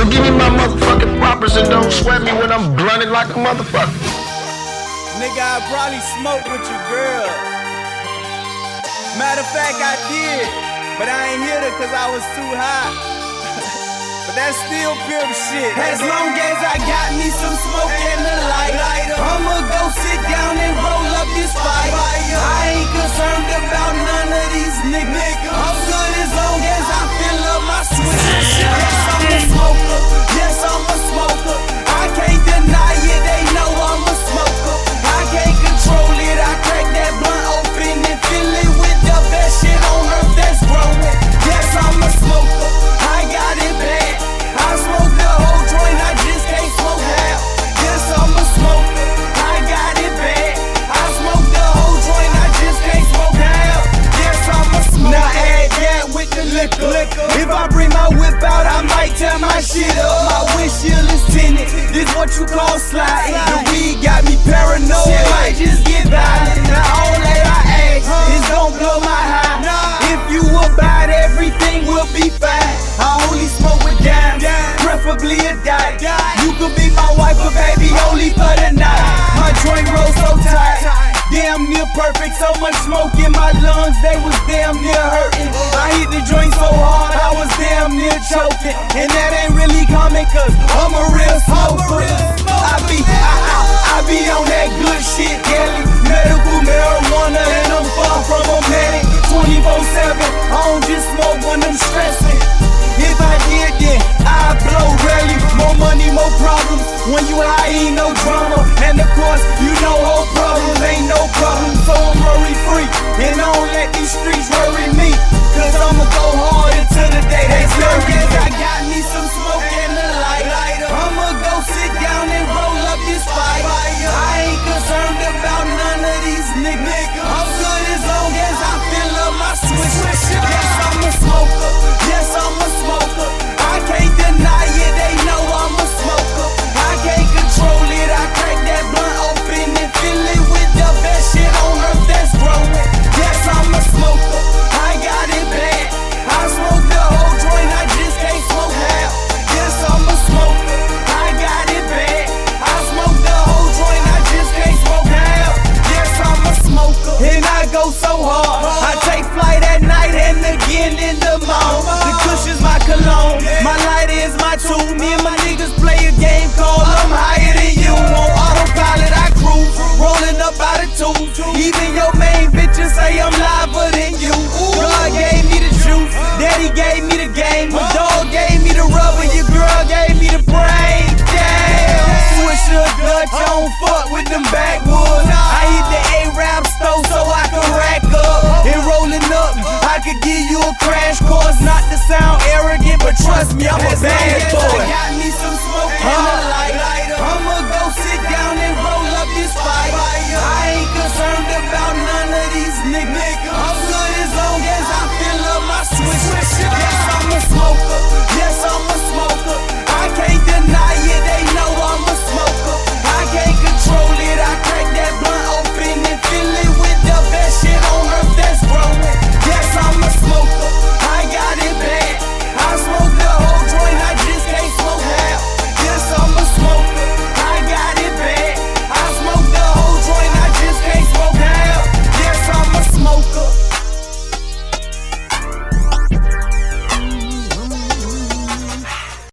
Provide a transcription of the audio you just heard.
So give me my motherfucking proppers and don't sweat me when I'm blunted like a motherfucker. Nigga, I probably smoked with your girl. Matter of fact, I did, but I ain't hit her cause I was too high. but that's still pimp shit. As long as I got me some smoke and a light, I'ma go sit down and roll up this fight. shit up. My windshield is tinted. This what you call sliding. The weed got me paranoid. Shit might just get violent. Now all that I ask is don't blow my high. If you abide, everything will be fine. I only smoke with dimes, preferably a dime. perfect. So much smoke in my lungs, they was damn near hurting. I hit the joint so hard, I was damn near choking. And that ain't really go so hard. I take flight at night and again in the